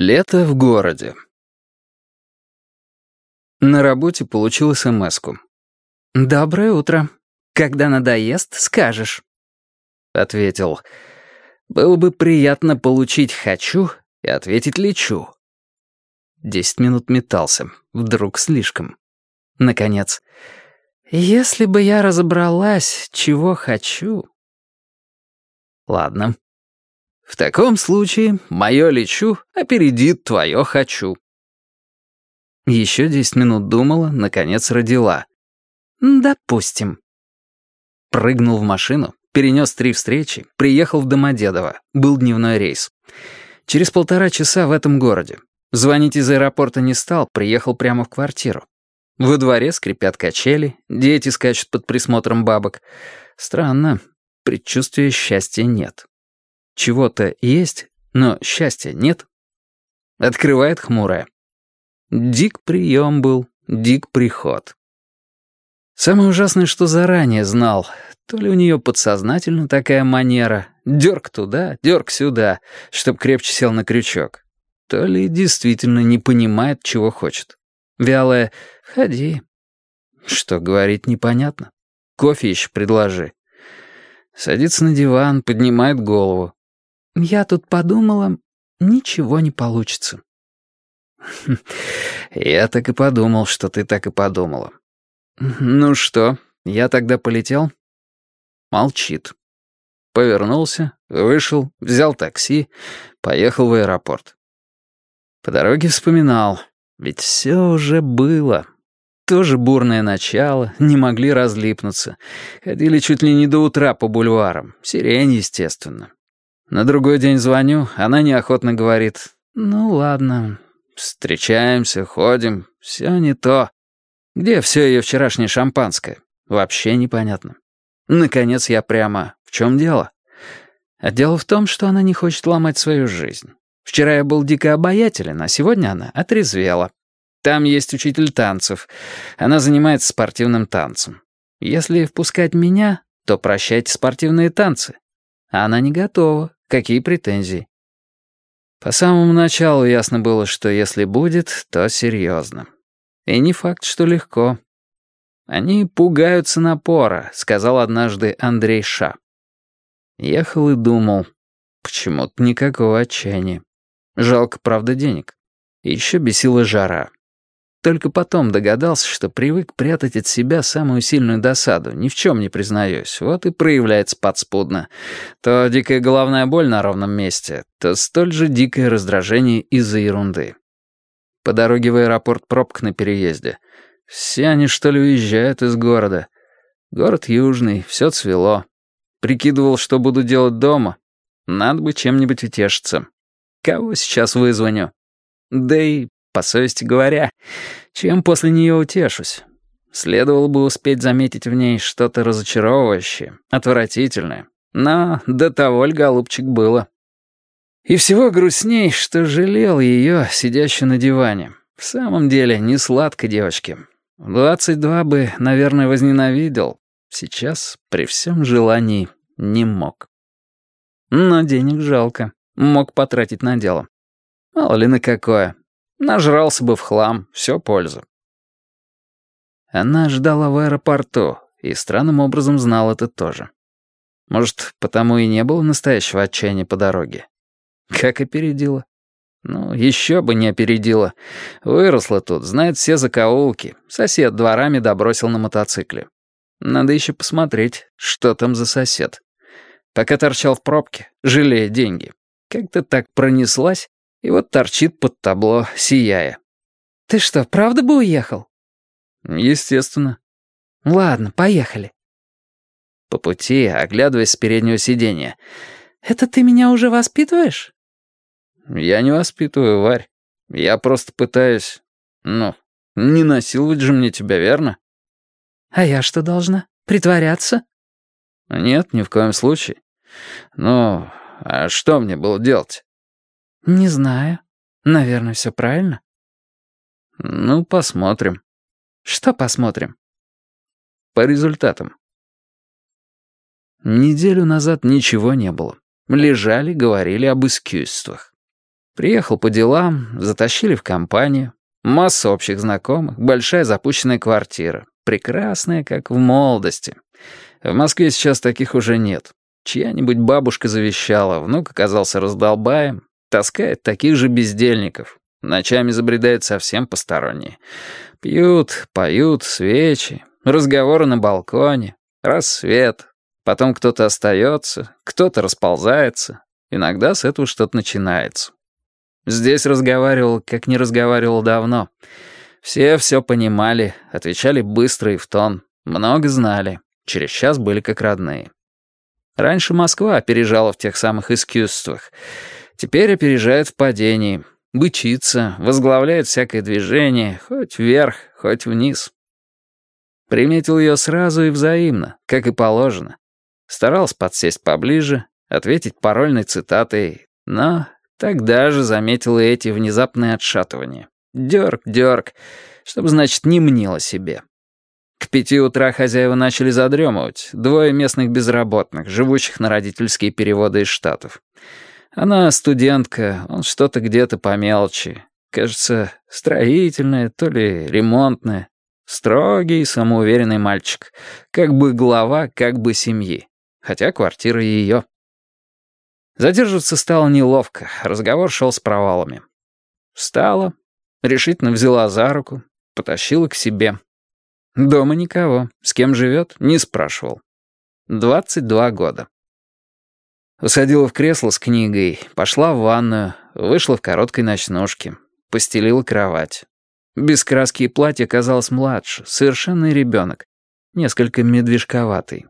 Лето в городе. На работе получил СМС-ку. «Доброе утро. Когда надоест, скажешь». Ответил. «Было бы приятно получить «хочу» и ответить «лечу». Десять минут метался. Вдруг слишком. Наконец. «Если бы я разобралась, чего хочу...» Ладно. В таком случае мое «лечу» опередит твое «хочу». Еще десять минут думала, наконец родила. «Допустим». Прыгнул в машину, перенес три встречи, приехал в Домодедово, был дневной рейс. Через полтора часа в этом городе. Звонить из аэропорта не стал, приехал прямо в квартиру. Во дворе скрипят качели, дети скачут под присмотром бабок. Странно, предчувствия счастья нет. Чего-то есть, но счастья нет. Открывает хмурая. Дик прием был, дик приход. Самое ужасное, что заранее знал. То ли у нее подсознательно такая манера. Дерг туда, дерг сюда, чтоб крепче сел на крючок. То ли действительно не понимает, чего хочет. Вялая «Ходи». Что говорить непонятно. Кофе еще предложи. Садится на диван, поднимает голову. Я тут подумала, ничего не получится. Я так и подумал, что ты так и подумала. Ну что, я тогда полетел? Молчит. Повернулся, вышел, взял такси, поехал в аэропорт. По дороге вспоминал, ведь все уже было. Тоже бурное начало, не могли разлипнуться. Ходили чуть ли не до утра по бульварам. Сирень, естественно. На другой день звоню, она неохотно говорит, «Ну ладно, встречаемся, ходим, все не то». Где все ее вчерашнее шампанское? Вообще непонятно. Наконец я прямо, в чем дело? А дело в том, что она не хочет ломать свою жизнь. Вчера я был дико обаятелен, а сегодня она отрезвела. Там есть учитель танцев. Она занимается спортивным танцем. Если впускать меня, то прощайте спортивные танцы. А она не готова. Какие претензии? По самому началу ясно было, что если будет, то серьезно. И не факт, что легко. «Они пугаются напора», — сказал однажды Андрей Ша. Ехал и думал. Почему-то никакого отчаяния. Жалко, правда, денег. И еще бесила жара. Только потом догадался, что привык прятать от себя самую сильную досаду, ни в чем не признаюсь, вот и проявляется подспудно. То дикая головная боль на ровном месте, то столь же дикое раздражение из-за ерунды. По дороге в аэропорт пробка на переезде. Все они, что ли, уезжают из города. Город южный, все цвело. Прикидывал, что буду делать дома. Надо бы чем-нибудь утешиться. Кого сейчас вызвоню? Да и по совести говоря, чем после нее утешусь. Следовало бы успеть заметить в ней что-то разочаровывающее, отвратительное. Но до того ль, голубчик, было. И всего грустней, что жалел ее, сидящую на диване. В самом деле, не сладко девочке. В двадцать два бы, наверное, возненавидел. Сейчас, при всем желании, не мог. Но денег жалко. Мог потратить на дело. Мало ли на какое. Нажрался бы в хлам, все польза. Она ждала в аэропорту, и странным образом знал это тоже. Может, потому и не было настоящего отчаяния по дороге. Как опередила? Ну, еще бы не опередила. Выросла тут, знает все закоулки. Сосед дворами добросил на мотоцикле. Надо еще посмотреть, что там за сосед. Пока торчал в пробке, жалея деньги. Как-то так пронеслась, и вот торчит под табло, сияя. «Ты что, правда бы уехал?» «Естественно». «Ладно, поехали». По пути, оглядываясь с переднего сиденья. «Это ты меня уже воспитываешь?» «Я не воспитываю, Варь. Я просто пытаюсь... Ну, не насиловать же мне тебя, верно?» «А я что должна? Притворяться?» «Нет, ни в коем случае. Ну, а что мне было делать?» «Не знаю. Наверное, все правильно». «Ну, посмотрим». «Что посмотрим?» «По результатам». Неделю назад ничего не было. Лежали, говорили об искусствах. Приехал по делам, затащили в компанию. Масса общих знакомых, большая запущенная квартира. Прекрасная, как в молодости. В Москве сейчас таких уже нет. Чья-нибудь бабушка завещала, внук оказался раздолбаем, таскает таких же бездельников. Ночами забредают совсем посторонние. Пьют, поют, свечи, разговоры на балконе, рассвет. Потом кто-то остается, кто-то расползается. Иногда с этого что-то начинается. Здесь разговаривал, как не разговаривал давно. Все все понимали, отвечали быстро и в тон. Много знали. Через час были как родные. Раньше Москва опережала в тех самых искусствах. Теперь опережает в падении. Бычится, возглавляет всякое движение, хоть вверх, хоть вниз. Приметил ее сразу и взаимно, как и положено. Старался подсесть поближе, ответить парольной цитатой, но тогда же заметил и эти внезапные отшатывания. Дёрг, дёрг, чтобы, значит, не мнило себе. К пяти утра хозяева начали задремывать, двое местных безработных, живущих на родительские переводы из Штатов. Она студентка, он что-то где-то по мелочи. Кажется, строительное, то ли ремонтное. Строгий, самоуверенный мальчик. Как бы глава, как бы семьи. Хотя квартира ее. Задерживаться стало неловко, разговор шел с провалами. Встала, решительно взяла за руку, потащила к себе. Дома никого. С кем живет, не спрашивал. 22 года. Усадила в кресло с книгой, пошла в ванную, вышла в короткой ночнушке, постелила кровать. Без краски и платья казалась младше, совершенный ребенок, несколько медвежковатый.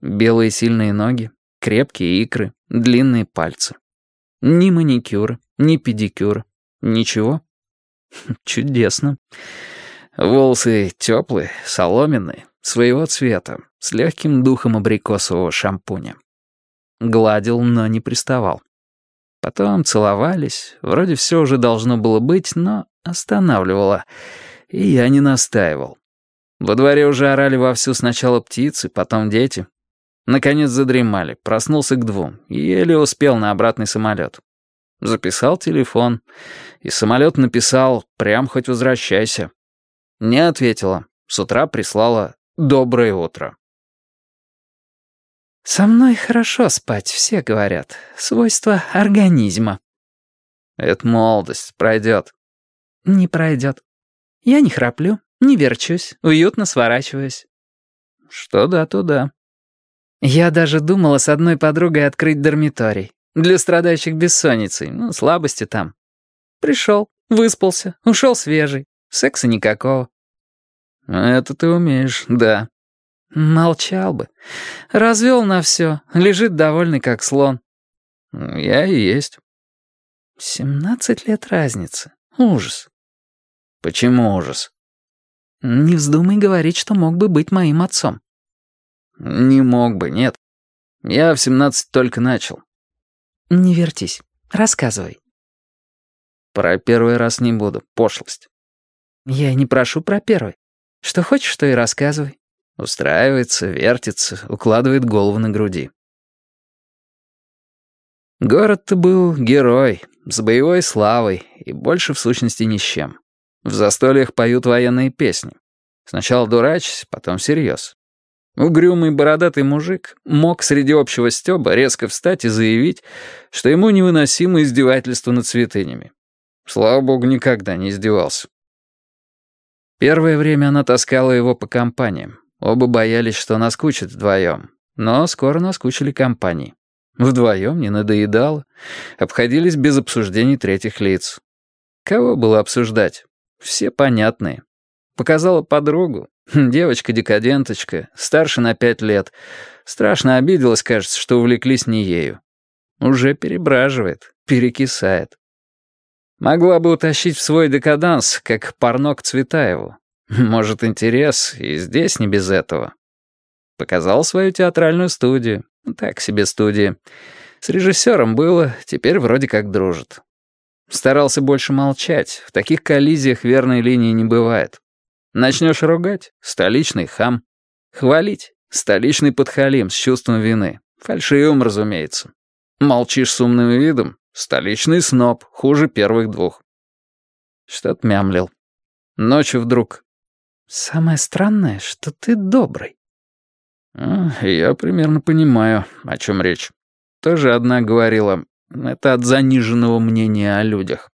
Белые сильные ноги, крепкие икры, длинные пальцы. Ни маникюра, ни педикюра, ничего. Чудесно. Волосы теплые, соломенные, своего цвета, с легким духом абрикосового шампуня. Гладил, но не приставал. Потом целовались, вроде все уже должно было быть, но останавливало, и я не настаивал. Во дворе уже орали вовсю сначала птицы, потом дети. Наконец задремали, проснулся к двум, еле успел на обратный самолет. Записал телефон, и самолет написал «Прям хоть возвращайся». Не ответила. С утра прислала «Доброе утро». «Со мной хорошо спать, все говорят. Свойство организма». «Это молодость, пройдет». «Не пройдет. Я не храплю, не верчусь, уютно сворачиваюсь». «Что да, то да». Я даже думала с одной подругой открыть дармиторий. Для страдающих бессонницей, ну, слабости там. Пришел, выспался, ушел свежий. Секса никакого. «Это ты умеешь, да». «Молчал бы. Развел на все. Лежит довольный, как слон». «Я и есть». «Семнадцать лет разницы. Ужас». «Почему ужас?» «Не вздумай говорить, что мог бы быть моим отцом». «Не мог бы, нет. Я в семнадцать только начал». «Не вертись. Рассказывай». «Про первый раз не буду. Пошлость». «Я не прошу про первый. Что хочешь, то и рассказывай». Устраивается, вертится, укладывает голову на груди. Город-то был герой, с боевой славой и больше в сущности ни с чем. В застольях поют военные песни. Сначала дурачись, потом всерьез. Угрюмый бородатый мужик мог среди общего стёба резко встать и заявить, что ему невыносимо издевательство над святынями. Слава богу, никогда не издевался. Первое время она таскала его по компаниям. Оба боялись, что наскучит вдвоем. Но скоро наскучили компании. Вдвоем не надоедало. Обходились без обсуждений третьих лиц. Кого было обсуждать? Все понятные. Показала подругу. Девочка-декаденточка, старше на пять лет. Страшно обиделась, кажется, что увлеклись не ею. Уже перебраживает, перекисает. Могла бы утащить в свой декаданс, как парнок Цветаеву. Может, интерес и здесь не без этого. Показал свою театральную студию. Так себе студия. С режиссером было, теперь вроде как дружит. Старался больше молчать. В таких коллизиях верной линии не бывает. Начнешь ругать — столичный хам. Хвалить — столичный подхалим с чувством вины. Фальшивым, разумеется. Молчишь с умным видом Столичный сноб, хуже первых двух. Что-то мямлил. Ночью вдруг... «Самое странное, что ты добрый». А, «Я примерно понимаю, о чем речь. Тоже одна говорила, это от заниженного мнения о людях.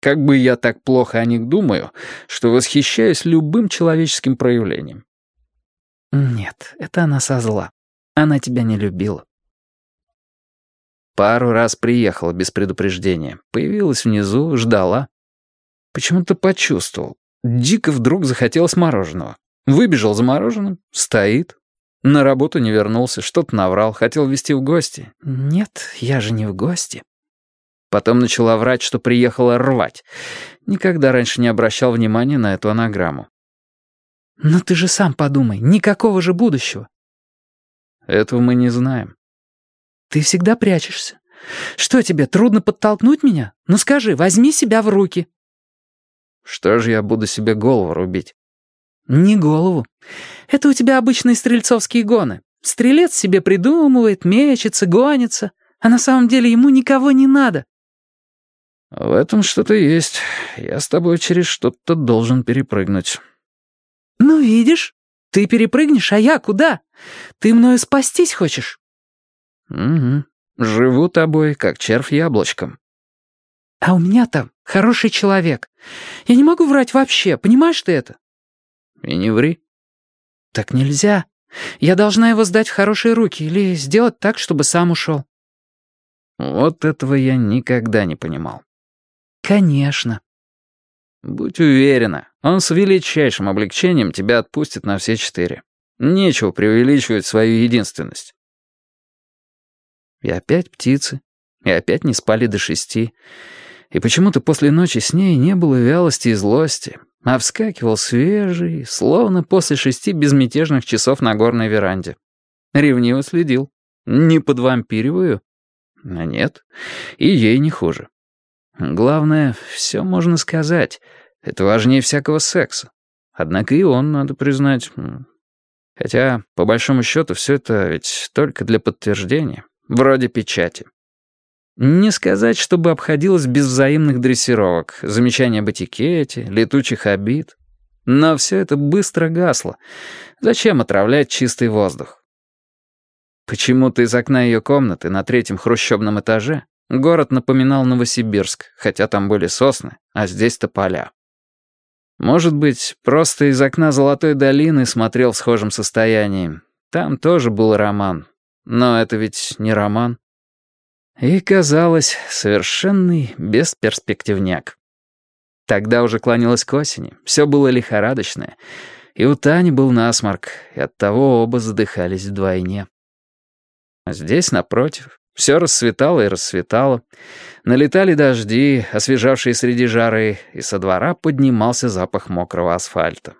Как бы я так плохо о них думаю, что восхищаюсь любым человеческим проявлением». «Нет, это она со зла. Она тебя не любила». Пару раз приехала без предупреждения. Появилась внизу, ждала. Почему-то почувствовал. Дико вдруг захотелось мороженого. Выбежал за мороженым, стоит. На работу не вернулся, что-то наврал, хотел везти в гости. «Нет, я же не в гости». Потом начала врать, что приехала рвать. Никогда раньше не обращал внимания на эту анаграмму. «Но ты же сам подумай, никакого же будущего». «Этого мы не знаем. Ты всегда прячешься. Что тебе, трудно подтолкнуть меня? Ну скажи, возьми себя в руки». «Что же я буду себе голову рубить?» «Не голову. Это у тебя обычные стрельцовские гоны. Стрелец себе придумывает, мечется, гонится, а на самом деле ему никого не надо». «В этом что-то есть. Я с тобой через что-то должен перепрыгнуть». «Ну, видишь, ты перепрыгнешь, а я куда? Ты мною спастись хочешь?» «Угу. Живу тобой, как червь яблочком». «А у меня там хороший человек. Я не могу врать вообще, понимаешь ты это?» «И не ври». «Так нельзя. Я должна его сдать в хорошие руки или сделать так, чтобы сам ушел». «Вот этого я никогда не понимал». «Конечно». «Будь уверена, он с величайшим облегчением тебя отпустит на все четыре. Нечего преувеличивать свою единственность». И опять птицы, и опять не спали до шести. И почему-то после ночи с ней не было вялости и злости, а вскакивал свежий, словно после шести безмятежных часов на горной веранде. Ревниво следил. Не подвампириваю? А нет, и ей не хуже. Главное, все можно сказать. Это важнее всякого секса. Однако и он, надо признать... Хотя, по большому счету, все это ведь только для подтверждения. Вроде печати. Не сказать, чтобы обходилось без взаимных дрессировок, замечаний об этикете, летучих обид. Но все это быстро гасло. Зачем отравлять чистый воздух? Почему-то из окна ее комнаты на третьем хрущебном этаже город напоминал Новосибирск, хотя там были сосны, а здесь-то поля. Может быть, просто из окна Золотой долины смотрел в схожем состоянии. Там тоже был роман, но это ведь не роман. И казалось, совершенный бесперспективняк. Тогда уже клонилось к осени, все было лихорадочное, и у Тани был насморк, и оттого оба задыхались вдвойне. Здесь, напротив, все расцветало и расцветало. Налетали дожди, освежавшие среди жары, и со двора поднимался запах мокрого асфальта.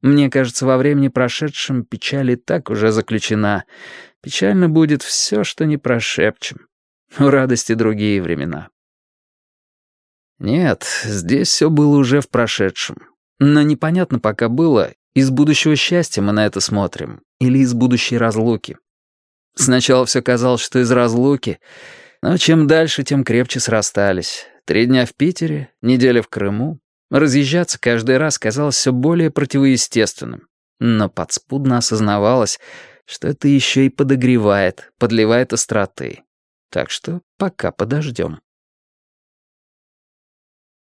Мне кажется, во времени прошедшем печаль и так уже заключена. Печально будет все, что не прошепчем. У радости другие времена. Нет, здесь все было уже в прошедшем. Но непонятно пока было, из будущего счастья мы на это смотрим или из будущей разлуки. Сначала все казалось, что из разлуки, но чем дальше, тем крепче срастались. Три дня в Питере, неделя в Крыму, Разъезжаться каждый раз казалось все более противоестественным. Но подспудно осознавалось, что это еще и подогревает, подливает остроты. Так что пока подождем.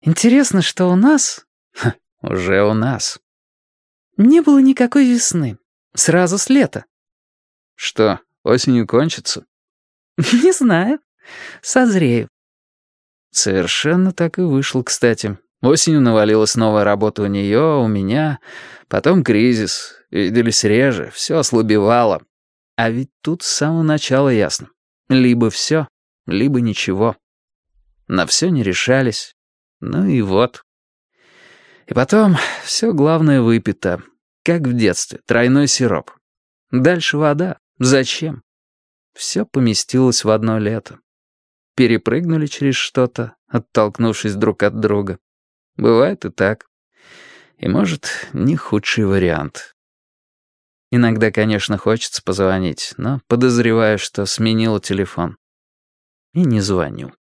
Интересно, что у нас... Ха, уже у нас. Не было никакой весны. Сразу с лета. Что, осенью кончится? Не знаю. Созрею. Совершенно так и вышло, кстати. Осенью навалилась новая работа у нее, у меня. Потом кризис. Виделись реже, все ослабевало. А ведь тут с самого начала ясно. Либо все, либо ничего. На все не решались. Ну и вот. И потом все главное выпито. Как в детстве, тройной сироп. Дальше вода. Зачем? Все поместилось в одно лето. Перепрыгнули через что-то, оттолкнувшись друг от друга. Бывает и так. И, может, не худший вариант. Иногда, конечно, хочется позвонить, но подозреваю, что сменила телефон. И не звоню.